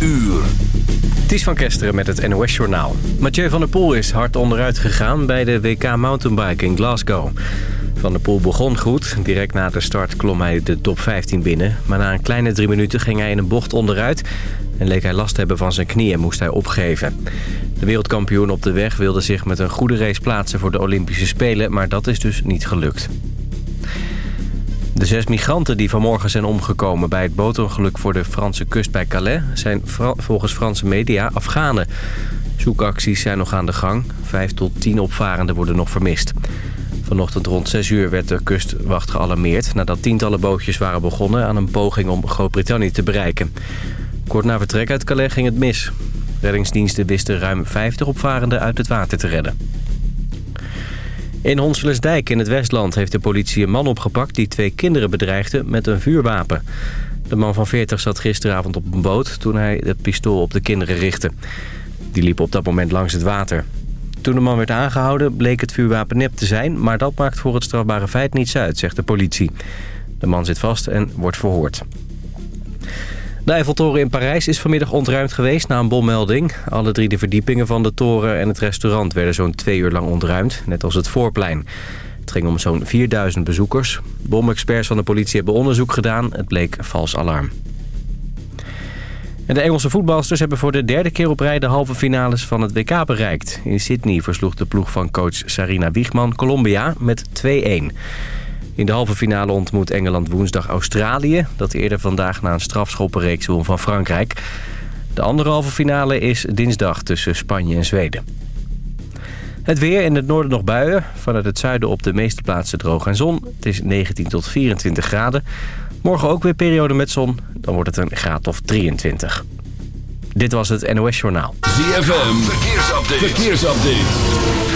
uur. Ties van Kesteren met het NOS-journaal. Mathieu van der Poel is hard onderuit gegaan bij de WK Mountainbike in Glasgow. Van der Poel begon goed. Direct na de start klom hij de top 15 binnen. Maar na een kleine drie minuten ging hij in een bocht onderuit... en leek hij last te hebben van zijn knie en moest hij opgeven. De wereldkampioen op de weg wilde zich met een goede race plaatsen voor de Olympische Spelen... maar dat is dus niet gelukt. De zes migranten die vanmorgen zijn omgekomen bij het bootongeluk voor de Franse kust bij Calais... zijn volgens Franse media Afghanen. Zoekacties zijn nog aan de gang. Vijf tot tien opvarenden worden nog vermist. Vanochtend rond 6 uur werd de kustwacht gealarmeerd... nadat tientallen bootjes waren begonnen aan een poging om Groot-Brittannië te bereiken. Kort na vertrek uit Calais ging het mis. Reddingsdiensten wisten ruim 50 opvarenden uit het water te redden. In Honselersdijk in het Westland heeft de politie een man opgepakt... die twee kinderen bedreigde met een vuurwapen. De man van 40 zat gisteravond op een boot toen hij het pistool op de kinderen richtte. Die liep op dat moment langs het water. Toen de man werd aangehouden bleek het vuurwapen nep te zijn... maar dat maakt voor het strafbare feit niets uit, zegt de politie. De man zit vast en wordt verhoord. De Eiffeltoren in Parijs is vanmiddag ontruimd geweest na een bommelding. Alle drie de verdiepingen van de toren en het restaurant werden zo'n twee uur lang ontruimd, net als het voorplein. Het ging om zo'n 4000 bezoekers. Bomexperts van de politie hebben onderzoek gedaan. Het bleek vals alarm. En de Engelse voetbalsters hebben voor de derde keer op rij de halve finales van het WK bereikt. In Sydney versloeg de ploeg van coach Sarina Wiegman Colombia met 2-1. In de halve finale ontmoet Engeland woensdag Australië... dat eerder vandaag na een strafschoppenreeks won van Frankrijk. De andere halve finale is dinsdag tussen Spanje en Zweden. Het weer in het noorden nog buien. Vanuit het zuiden op de meeste plaatsen droog en zon. Het is 19 tot 24 graden. Morgen ook weer periode met zon. Dan wordt het een graad of 23. Dit was het NOS Journaal. ZFM, verkeersupdate. verkeersupdate.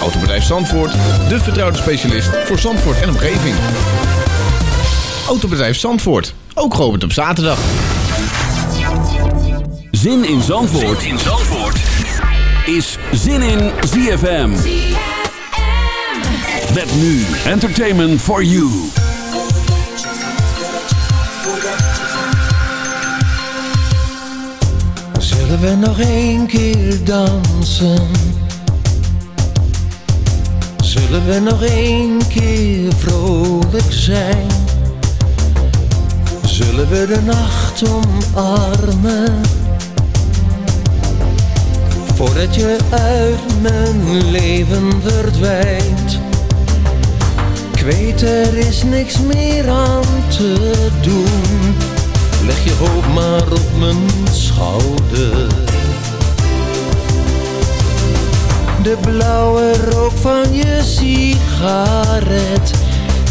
Autobedrijf Zandvoort, de vertrouwde specialist voor Zandvoort en omgeving. Autobedrijf Zandvoort, ook geopend op zaterdag. Zin in Zandvoort, in Zandvoort. is Zin in ZFM. ZFM. Met nu Entertainment for You. Zullen we nog een keer dansen? Zullen we nog een keer vrolijk zijn? Zullen we de nacht omarmen? Voordat je uit mijn leven verdwijnt. Ik weet er is niks meer aan te doen. Leg je hoop maar op mijn schouder. De blauwe rook van je sigaret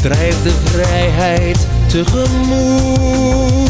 drijft de vrijheid tegemoet.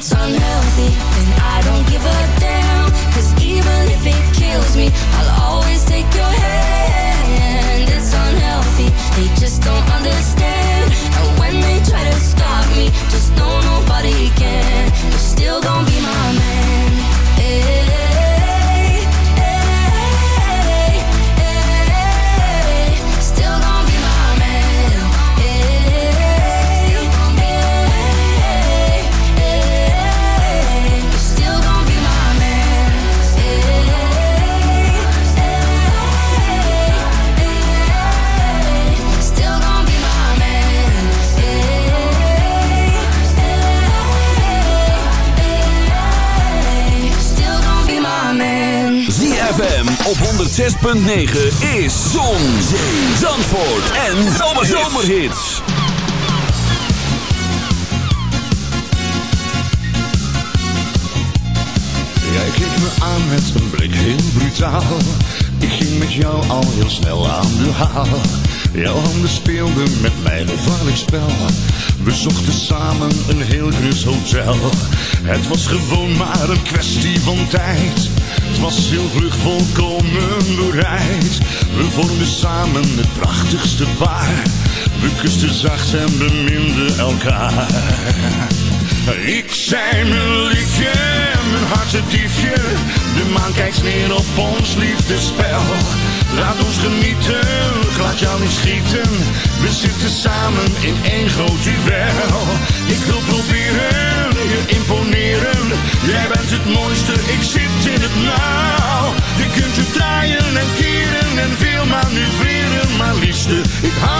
it's unhealthy, 106.9 is Zon, Zee, Zandvoort en Zomerhits. Jij keek me aan met een blik heel brutaal. Ik ging met jou al heel snel aan de haal. Jouw handen speelden met mijn gevaarlijk spel. We zochten samen een heel grus hotel. Het was gewoon maar een kwestie van tijd. Het was heel vlug volkomen bereid. We vormden samen het prachtigste paar. We kusten zacht en beminden elkaar. Ik zei mijn liefje, mijn hartediefje. De maan kijkt neer op ons liefdespel. Laat ons genieten, laat jou niet schieten. We zitten samen in één groot duel. Ik wil proberen, je imponeren. Jij bent het mooiste, ik zit in het nauw. Je kunt je draaien en keren en veel manoeuvreren. Maar liefste, ik hou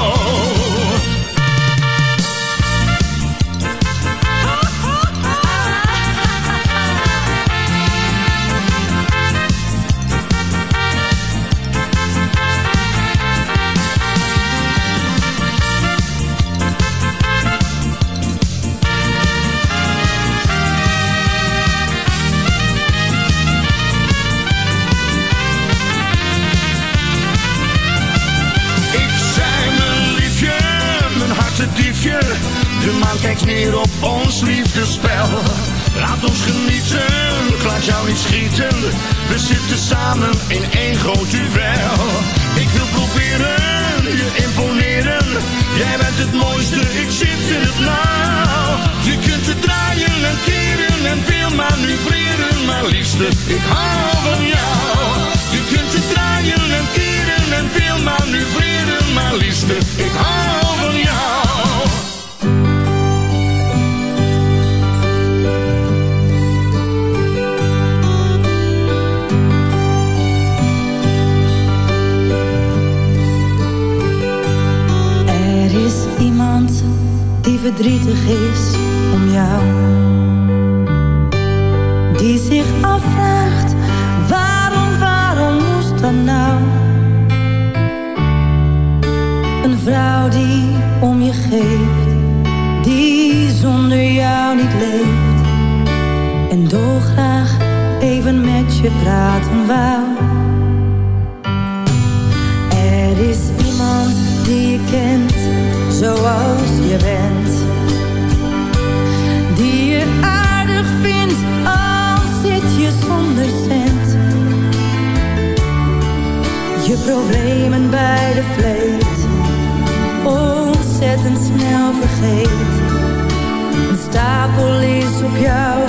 Kijkt neer op ons liefdespel. Laat ons genieten, ik laat jou niet schieten. We zitten samen in één groot duel. Ik wil proberen, je imponeren. Jij bent het mooiste, ik zit in het nauw. Je kunt het draaien en keren en veel manoeuvreren. Maar liefste, ik hou van jou. Je kunt het draaien en keren en veel manoeuvreren. Maar liefste, ik hou van jou. Verdrietig is om jou. Die zich afvraagt, waarom, waarom moest dat nou? Een vrouw die om je geeft, die zonder jou niet leeft. En dolgraag even met je praten wou. Er is iemand die je kent zoals je bent. Problemen bij de vleet ontzettend snel vergeet. Een stapel is op jou,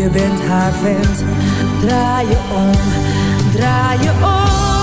je bent haar vent. Draai je om, draai je om.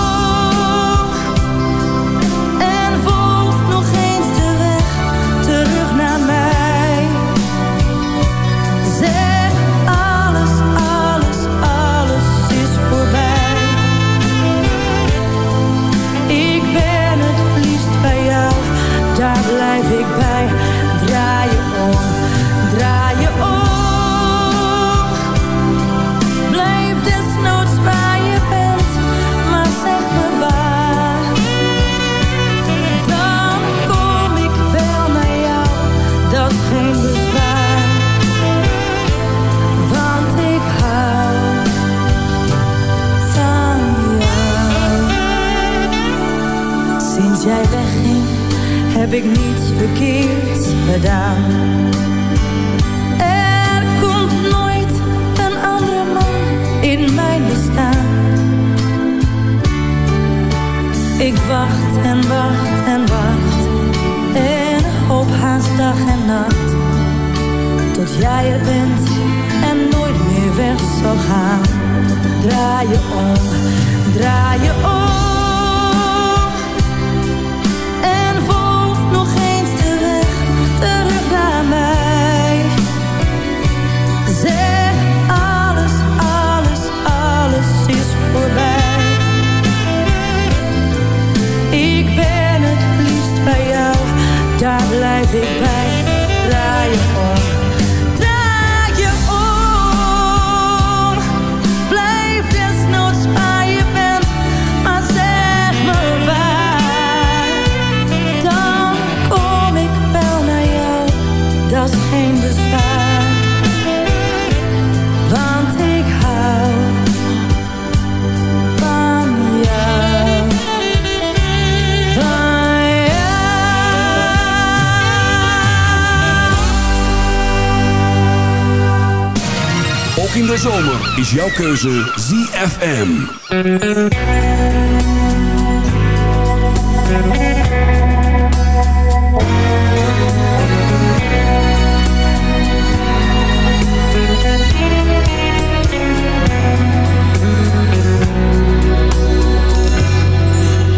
Keuze ZFM.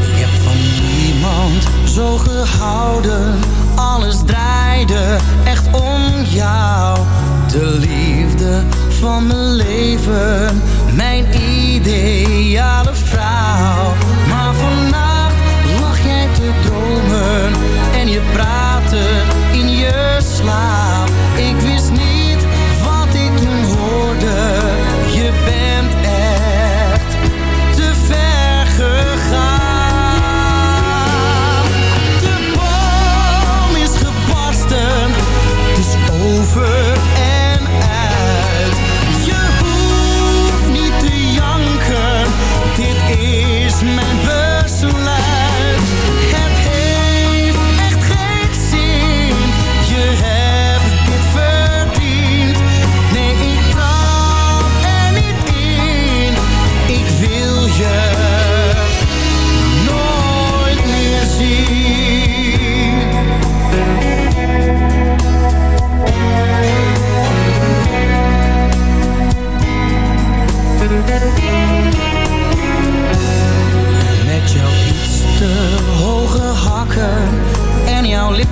Ik heb van niemand zo gehouden. Alles draaide echt om jou. Liefde van mijn leven. Mijn ideale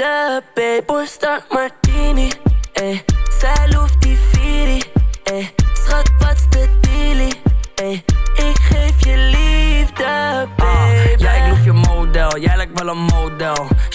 liefde, babe. Oorsta Martini, eh. Zij loeft die Viri, eh. Schat, wat's de dealie, eh. Ik geef je liefde, babe. Ja, ik loef je model, jij lijkt wel een model.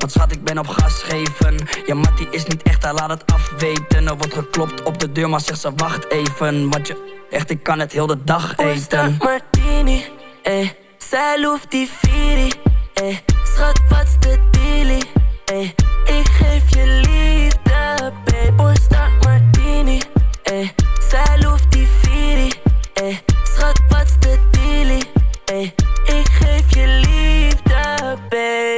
Want schat, ik ben op gas geven. Ja, Mattie is niet echt, hij laat het afweten. Er wordt geklopt op de deur, maar zegt ze wacht even. Want je, echt, ik kan het heel de dag eten. Martini, eh. Zij loeft die Viri, eh. Schat, wat's de dealie, eh. Ik geef je liefde, babe. Oorsta Martini, eh. Zij loeft die Viri, eh. Schat, wat's de dealie, eh.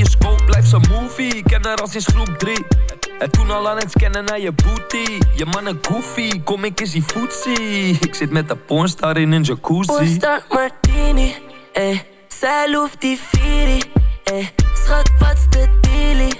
bioscoop. Blijf ze movie, ik ken haar al groep 3. En toen al aan het scannen naar je booty. Je man een goofy, kom ik eens die footsie. Ik zit met de pornstar in een jacuzzi. Oorsta Martini, eh. Zij loeft die Viri, eh. Schat, wat's de dealie,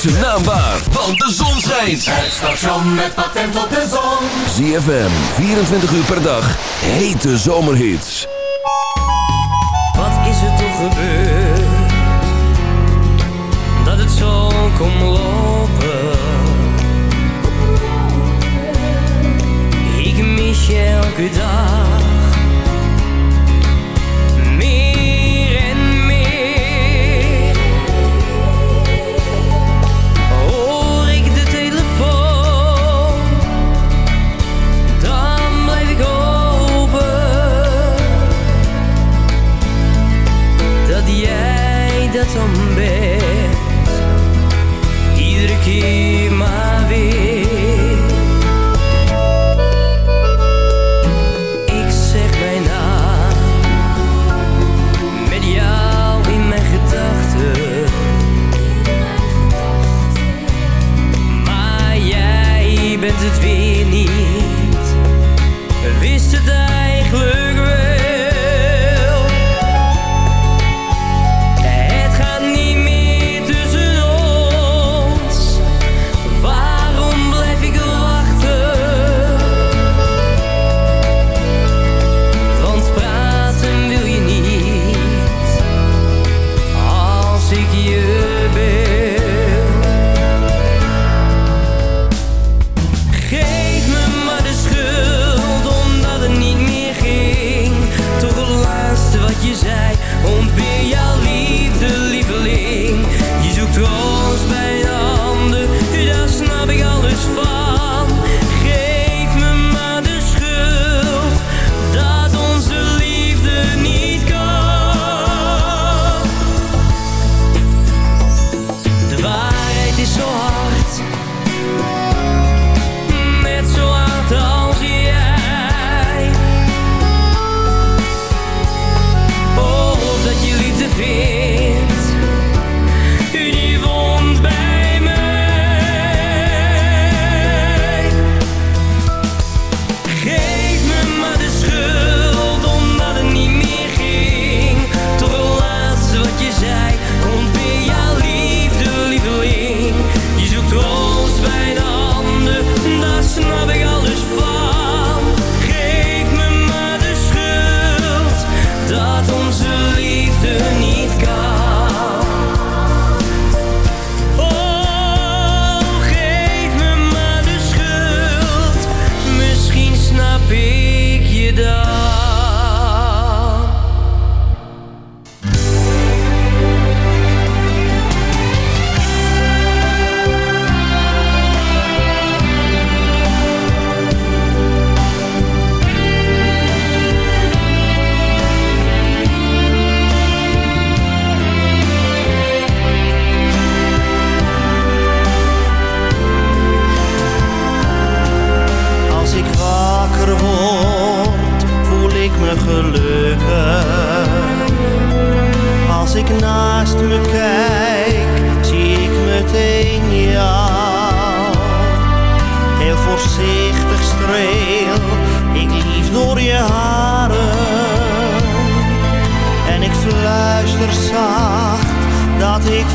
Maak zijn naam waar, want de zon schijnt. Het station met patent op de zon. ZFM, 24 uur per dag. Hete zomerhits. Wat is er toch gebeurd? Dat het zo kon lopen. Ik mis je elke dag.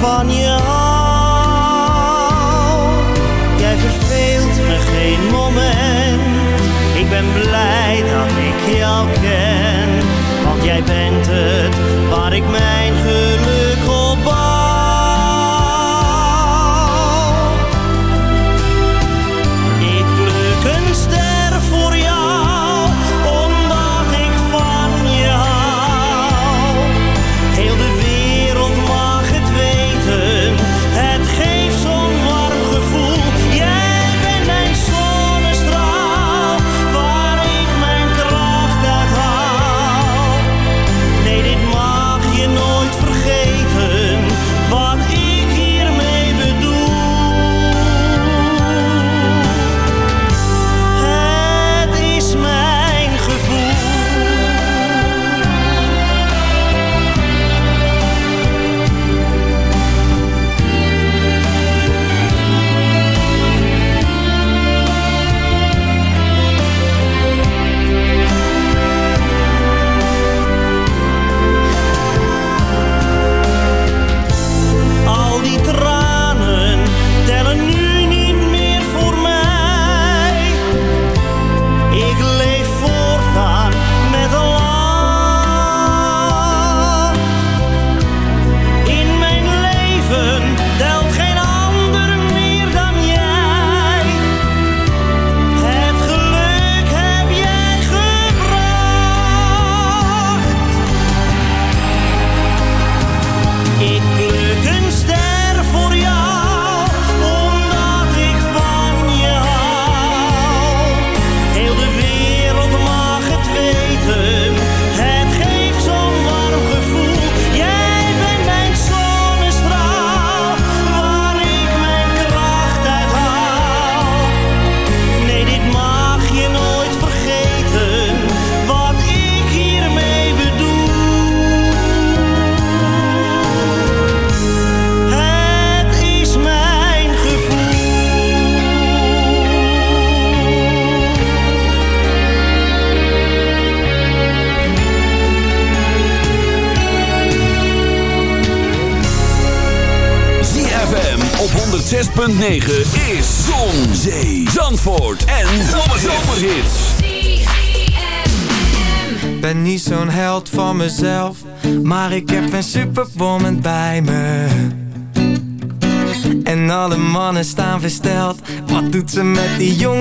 van jou. Jij verveelt me geen moment. Ik ben blij dat ik jou ken. Want jij bent het waar ik mij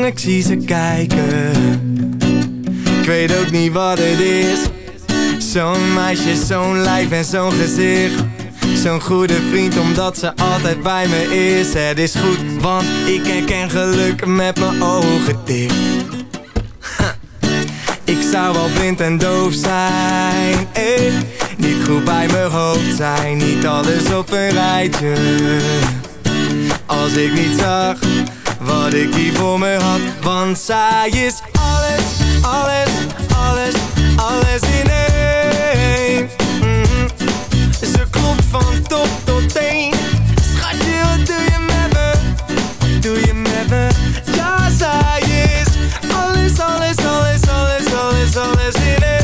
ik zie ze kijken. Ik weet ook niet wat het is, zo'n meisje, zo'n lijf en zo'n gezicht. Zo'n goede vriend omdat ze altijd bij me is Het is goed, want ik herken geluk met mijn ogen dicht Ik zou wel blind en doof zijn eh. Niet goed bij mijn hoofd zijn Niet alles op een rijtje Als ik niet zag wat ik hier voor me had. Want zij is alles, alles, alles, alles in één. Van top tot teen. Schatje, wat doe je met me? Wat doe je met me? Ja, zij is alles, alles, alles, alles, alles, alles in één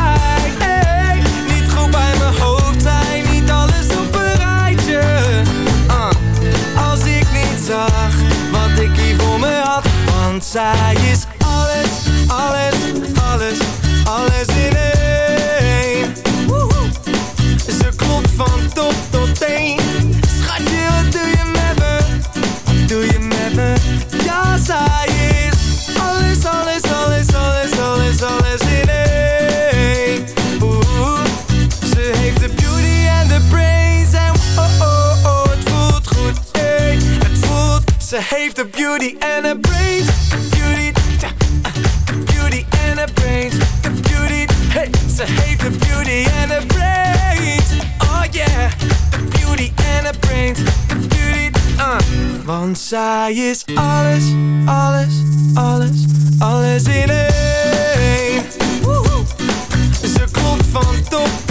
Zij is alles, alles, alles, alles in één Ze klopt van top tot teen Schatje, wat doe je met me? Wat doe je met me? Ja, zij is alles, alles, alles, alles, alles, alles in één ze heeft de beauty en een brains. Beauty, beauty en een brains. De beauty, hey. Ze heeft de beauty en een brains. Oh yeah. De beauty en een brains. De beauty, uh. Want zij is alles, alles, alles, alles in één. Ze klopt van top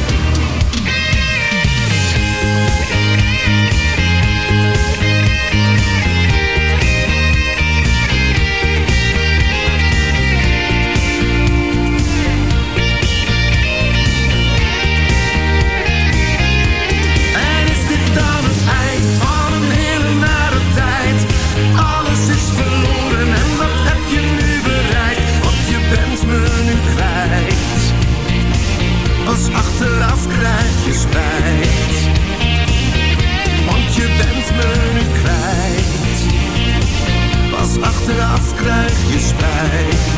Pas achteraf krijg je spijt.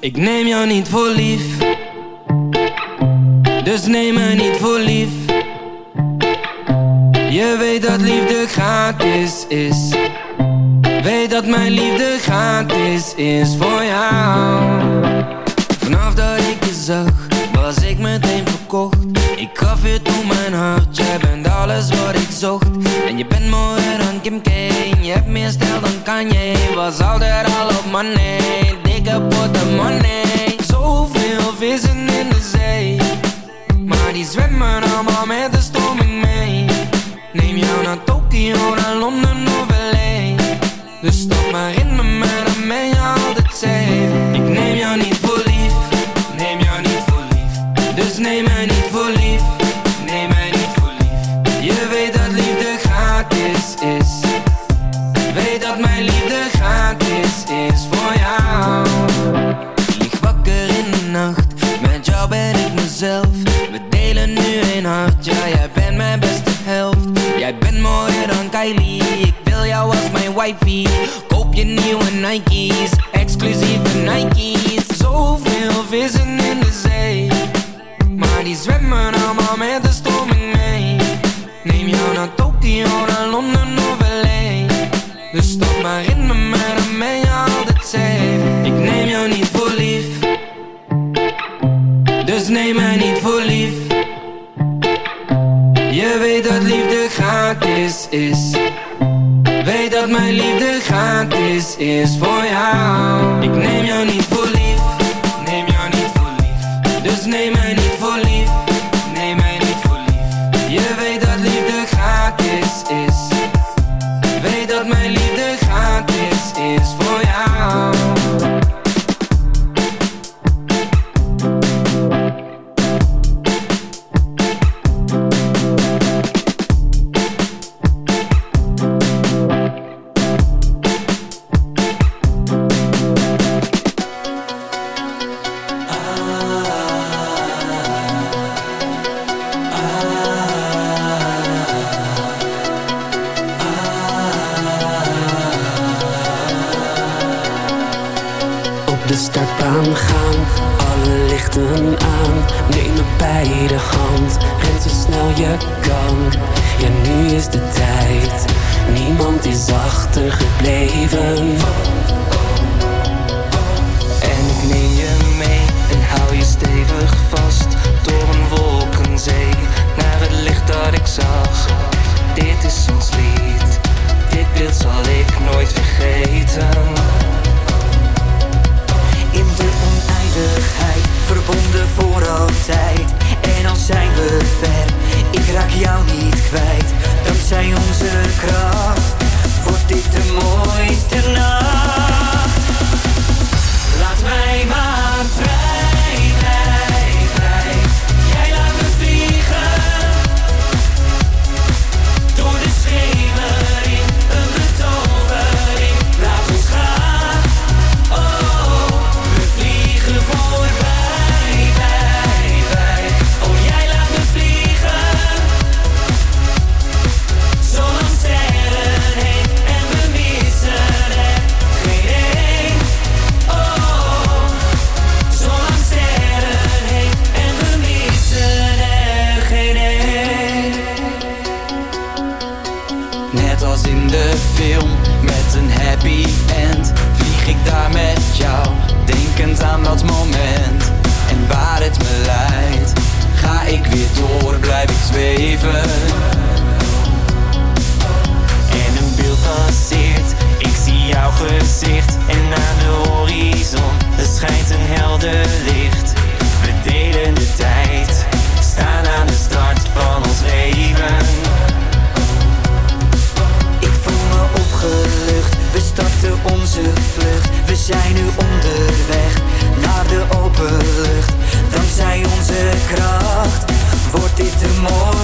Ik neem jou niet voor lief. Dus neem me niet voor lief. Je weet dat liefde gratis is. Weet dat mijn liefde gratis is voor jou. Vanaf dat ik je zag meteen verkocht. Ik gaf je toe mijn hart, jij bent alles wat ik zocht. En je bent mooier dan Kim K, je hebt meer stijl dan Kanye. Was altijd al op money, dikke portemonnee Zoveel vissen in de zee. Maar die zwemmen allemaal met de stroming mee. Neem jou naar Tokio, naar Londen mijn achtergebleven.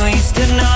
Mooiste nacht.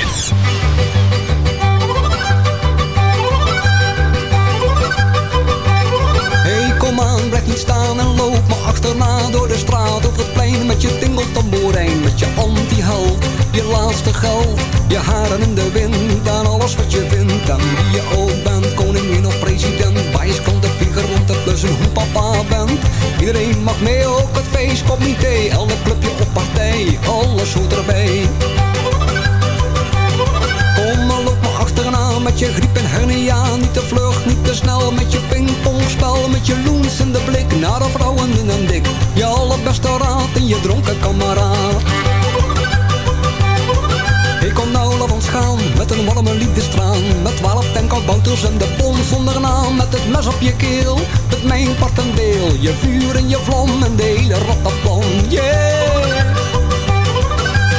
Je keel, met mijn part en Je vuur en je vlam en de hele rattenplan Yeah!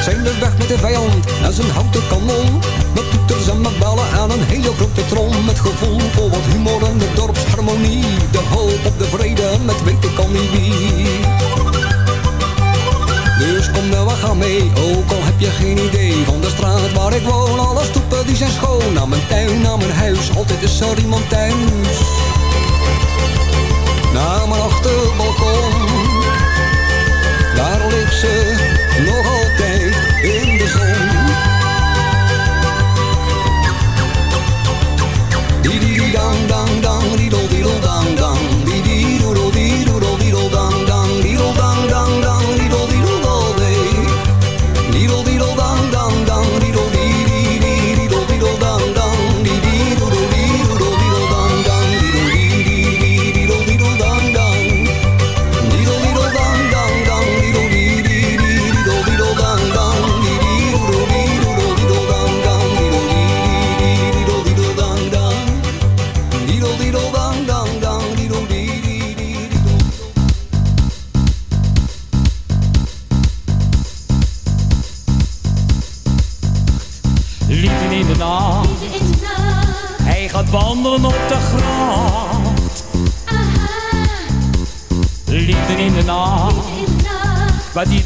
zijn we weg met de vijand en zijn houten kanon. Met toeters en met bellen en een hele grote trom. Met gevoel voor wat humor en de dorpsharmonie. De hoop op de vrede met weten kan niet wie. Dus kom nou, we gaan mee, ook al heb je geen idee Van de straat waar ik woon, alle stoepen die zijn schoon Naar mijn tuin, naar mijn huis, altijd is er iemand thuis Naar mijn achterbalkon Daar ligt ze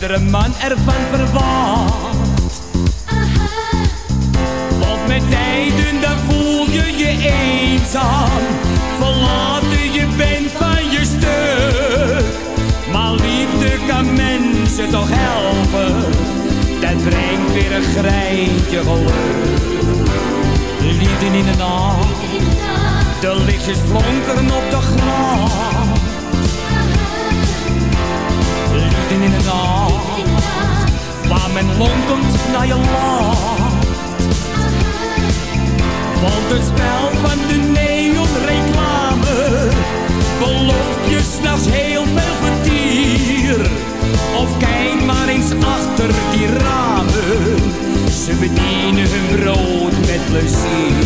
iedere man ervan verwacht. Want met tijden dan voel je je eenzaam. Verlaten je bent van je stuk. Maar liefde kan mensen toch helpen. Dat brengt weer een greintje geluk. Liefde in de nacht. De lichtjes flonkeren op de gracht. Men lonkend naar je lacht. Want het spel van de neonreclame belooft je s'nachts heel veel vertier. Of kijk maar eens achter die ramen, ze verdienen hun brood met plezier.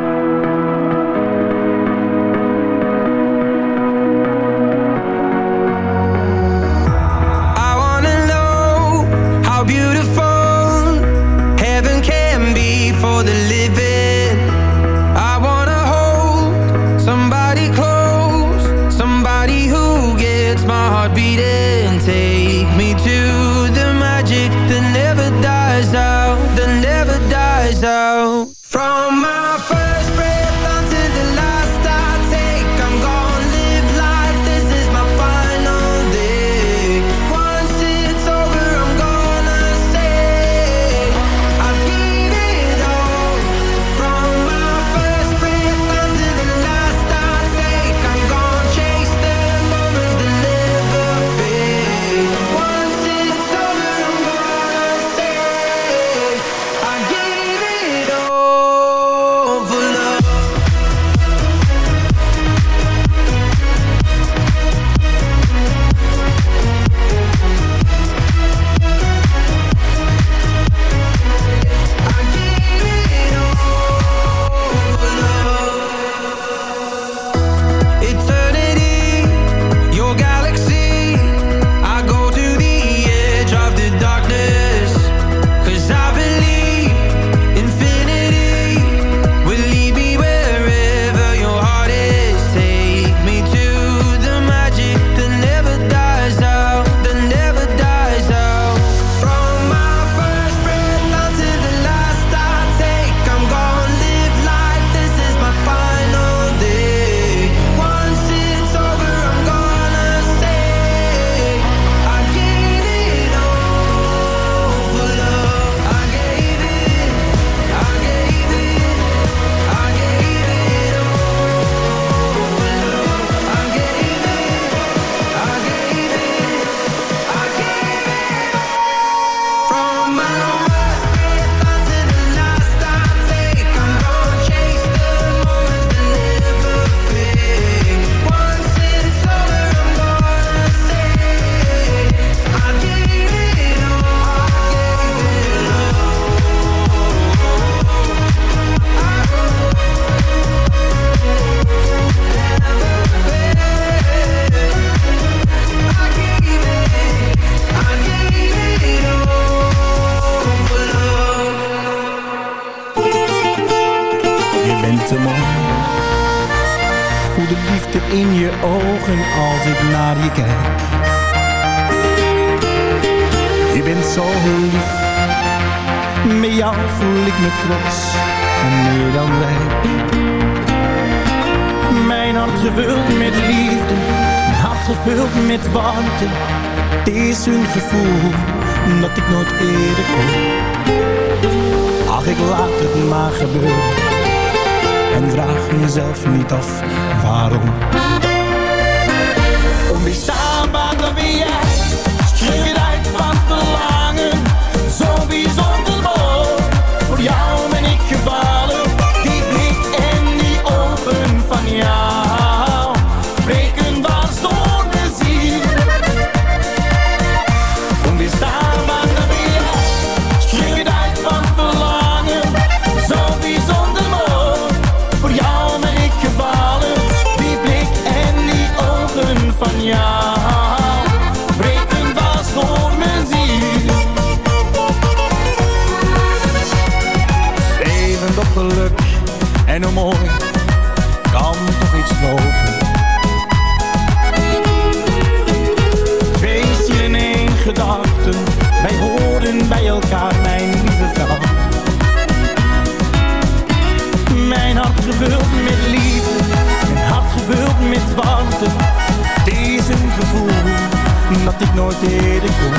ik nooit eerder kon.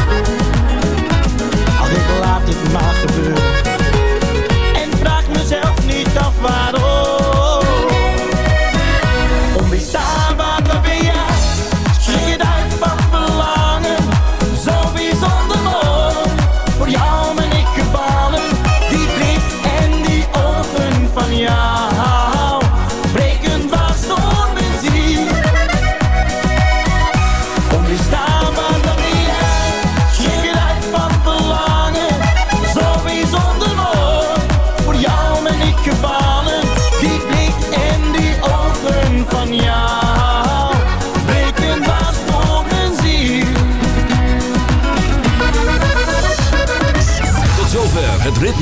Als ik laat het maar gebeuren.